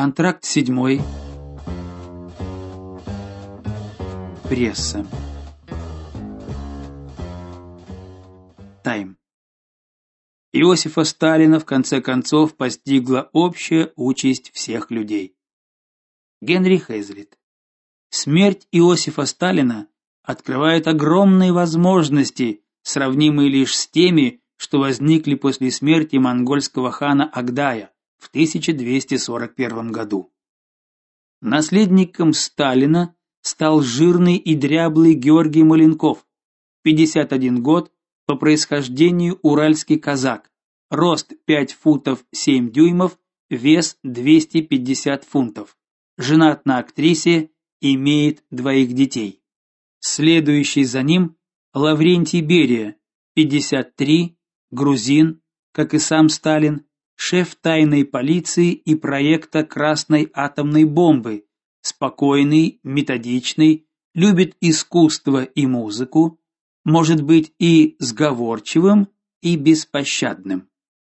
Антракт седьмой. Пресса. Тайм. Иосифа Сталина в конце концов постигла общая участь всех людей. Генри Хейзлит. Смерть Иосифа Сталина открывает огромные возможности, сравнимые лишь с теми, что возникли после смерти монгольского хана Агдая в 1241 году. Наследником Сталина стал жирный и дряблый Георгий Маленков, 51 год, по происхождению уральский казак, рост 5 футов 7 дюймов, вес 250 фунтов. Женат на актрисе, имеет двоих детей. Следующий за ним Лаврентий Берия, 53, грузин, как и сам Сталин, шеф тайной полиции и проекта Красной атомной бомбы, спокойный, методичный, любит искусство и музыку, может быть и сговорчивым, и беспощадным.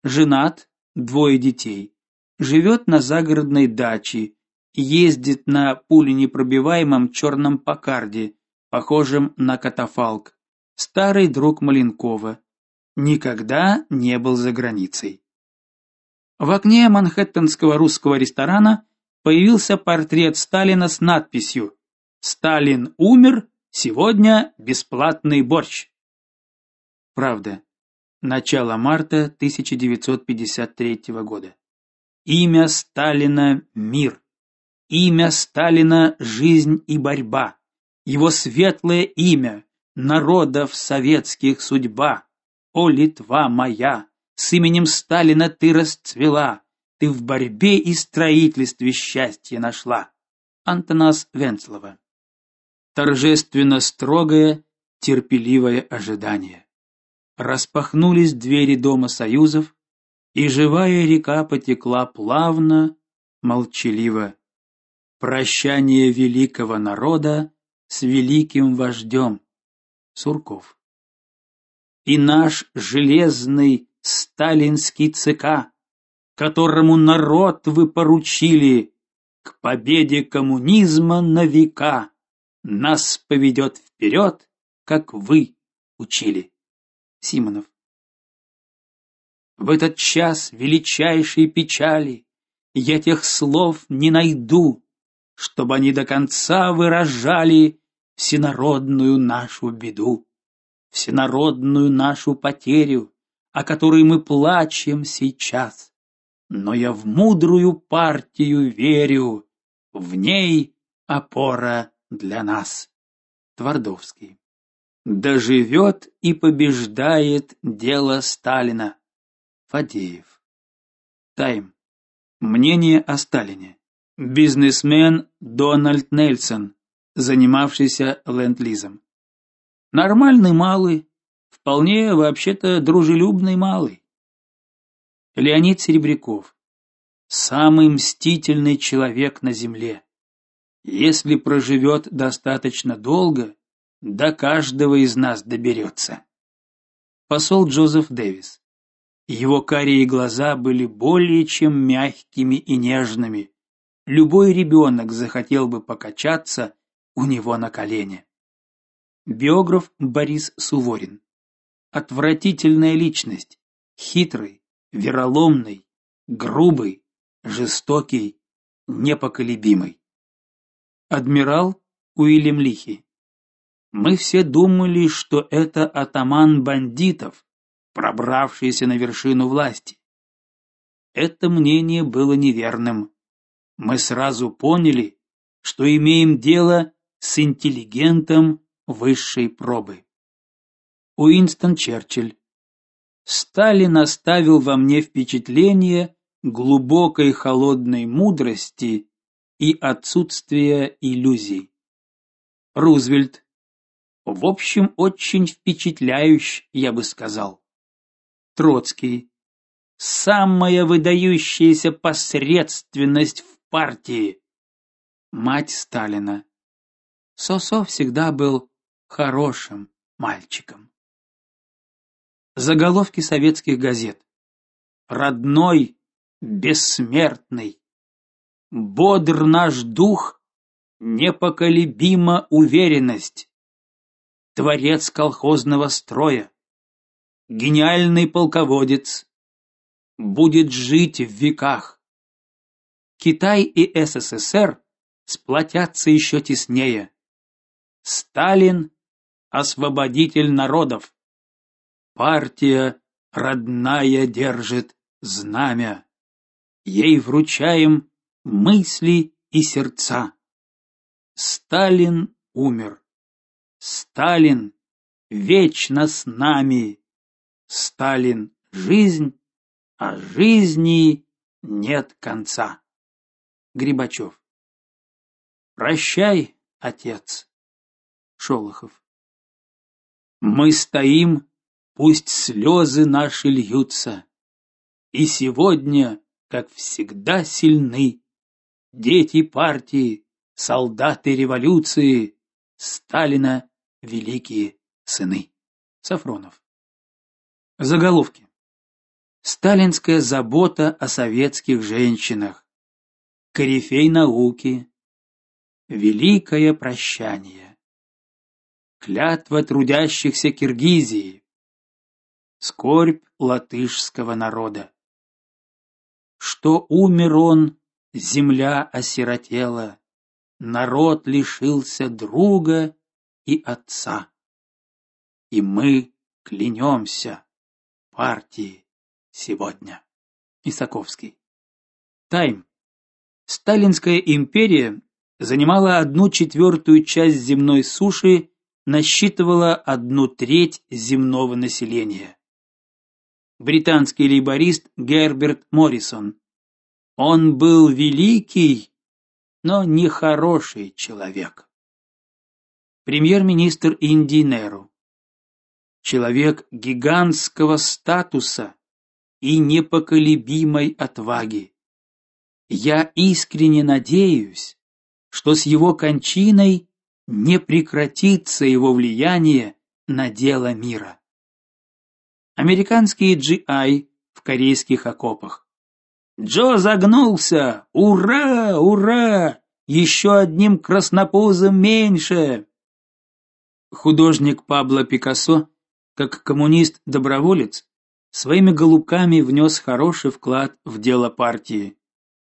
Женат, двое детей. Живет на загородной даче, ездит на пуленепробиваемом черном Паккарде, похожем на катафалк. Старый друг Маленкова. Никогда не был за границей. В окне манхэттенского русского ресторана появился портрет Сталина с надписью «Сталин умер, сегодня бесплатный борщ». Правда. Начало марта 1953 года. Имя Сталина мир. Имя Сталина жизнь и борьба. Его светлое имя народов советских судьба. О Литва моя, с именем Сталина ты расцвела, ты в борьбе и строительстве счастье нашла. Антонас Венцлова. Торжественно строгое, терпеливое ожидание. Распахнулись двери дома союзов, и живая река потекла плавно, молчаливо. Прощание великого народа с великим вождем. Сурков. И наш железный сталинский ЦК которому народ вы поручили, к победе коммунизма на века, нас поведет вперед, как вы учили. Симонов. В этот час величайшей печали я тех слов не найду, чтобы они до конца выражали всенародную нашу беду, всенародную нашу потерю, о которой мы плачем сейчас но я в мудрую партию верю, в ней опора для нас. Твардовский. Доживет и побеждает дело Сталина. Фадеев. Тайм. Мнение о Сталине. Бизнесмен Дональд Нельсон, занимавшийся ленд-лизом. Нормальный малый, вполне вообще-то дружелюбный малый. Леонид Серебряков. Самый мстительный человек на земле. Если проживет достаточно долго, до каждого из нас доберется. Посол Джозеф Дэвис. Его карие глаза были более чем мягкими и нежными. Любой ребенок захотел бы покачаться у него на колене. Биограф Борис Суворин. Отвратительная личность, хитрый, вероломный, грубый, жестокий, непоколебимый. Адмирал Уильям Лихи. Мы все думали, что это атаман бандитов, пробравшийся на вершину власти. Это мнение было неверным. Мы сразу поняли, что имеем дело с интеллигентом высшей пробы. Уинстон Черчилль Сталин оставил во мне впечатление глубокой холодной мудрости и отсутствия иллюзий. Рузвельт. В общем, очень впечатляющий, я бы сказал. Троцкий. Самая выдающаяся посредственность в партии. Мать Сталина. Сосо всегда был хорошим мальчиком. Заголовки советских газет. Родной, бессмертный. бодр наш дух, непоколебима уверенность. Творец колхозного строя, гениальный полководец, будет жить в веках. Китай и СССР сплотятся еще теснее. Сталин освободитель народов. Партия родная держит знамя. Ей вручаем мысли и сердца. Сталин умер. Сталин вечно с нами. Сталин жизнь, а жизни нет конца. Грибачев. Прощай, отец. Шолохов. Мы стоим, пусть слезы наши льются. И сегодня, как всегда, сильны дети партии, солдаты революции, Сталина великие сыны. Сафронов. Заголовки. Сталинская забота о советских женщинах. Корифей науки. Великое прощание. Клятва трудящихся Киргизии. Скорбь латышского народа. Что умер он, земля осиротела, народ лишился друга и отца. И мы клянемся партии сегодня. Исаковский. Тайм. Сталинская империя занимала одну четвертую часть земной суши, насчитывала одну треть земного населения. Британский лейборист Герберт Моррисон. Он был великий, но нехороший человек. Премьер-министр Индии Неру. Человек гигантского статуса и непоколебимой отваги. Я искренне надеюсь, что с его кончиной не прекратится его влияние на дело мира. Американские GI в корейских окопах. Джо загнулся! Ура! Ура! Еще одним краснопузом меньше! Художник Пабло Пикассо, как коммунист-доброволец, своими голубками внес хороший вклад в дело партии.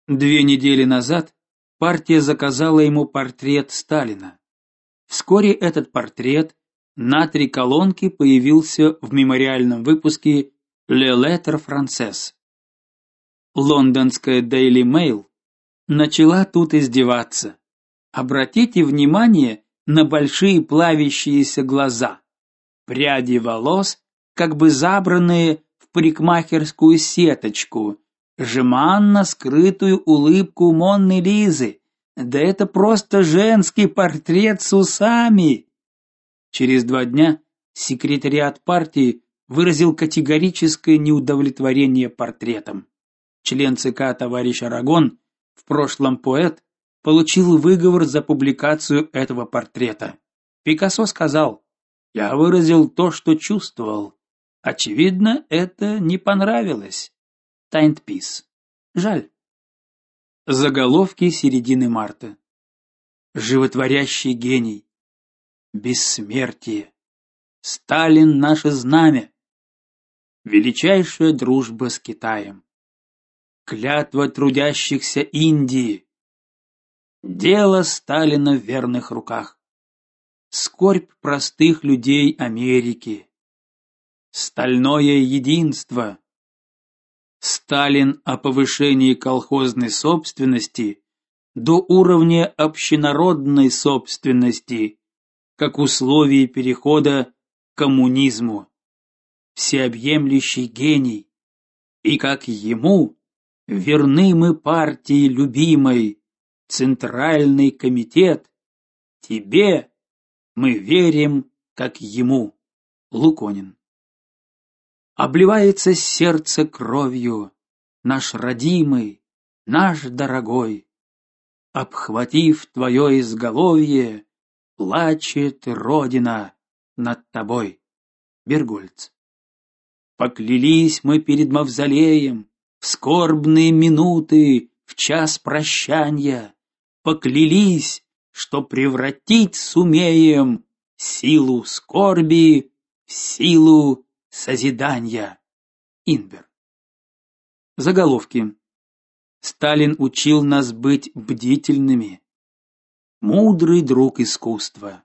Две недели назад партия заказала ему портрет Сталина. Вскоре этот портрет на три колонки появился в мемориальном выпуске Le Lettre Française. Лондонская Daily Mail начала тут издеваться. Обратите внимание на большие плавящиеся глаза, пряди волос, как бы забранные в парикмахерскую сеточку, жеманно скрытую улыбку Монны Лизы. Да это просто женский портрет с усами. Через два дня секретариат партии выразил категорическое неудовлетворение портретом. Член ЦК товарищ Арагон, в прошлом поэт, получил выговор за публикацию этого портрета. Пикассо сказал: "Я выразил то, что чувствовал. Очевидно, это не понравилось. Тайнтпис. Жаль. Заголовки середины марта. Животворящий гений. Бессмертие. Сталин наше знамя. Величайшая дружба с Китаем. Клятва трудящихся Индии. Дело Сталина в верных руках. Скорбь простых людей Америки стальное единство. Сталин о повышении колхозной собственности до уровня общенародной собственности как условие перехода к коммунизму. Всеобъемлющий гений. И как ему верны мы партии любимой, Центральный комитет, тебе мы верим, как ему. Луконин обливается сердце кровью, наш родимый, наш дорогой. Обхватив твое изголовье, плачет родина над тобой. Бергольц. Поклялись мы перед мавзолеем в скорбные минуты, в час прощания поклялись, что превратить сумеем силу скорби в силу созидания. Инбер. Заголовки. Сталин учил нас быть бдительными. Мудрый друг искусства.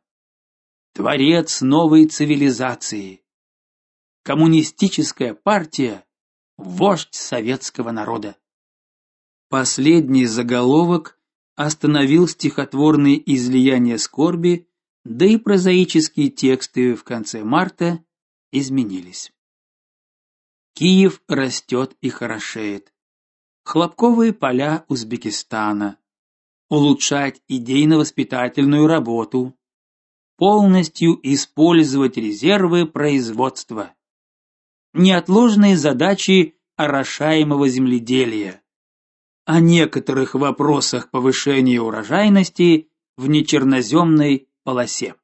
Творец новой цивилизации. Коммунистическая партия вождь советского народа. Последний заголовок остановил стихотворные излияния скорби, да и прозаические тексты в конце марта изменились. Киев растет и хорошеет хлопковые поля Узбекистана, улучшать идейно-воспитательную работу, полностью использовать резервы производства, неотложные задачи орошаемого земледелия, о некоторых вопросах повышения урожайности в нечерноземной полосе.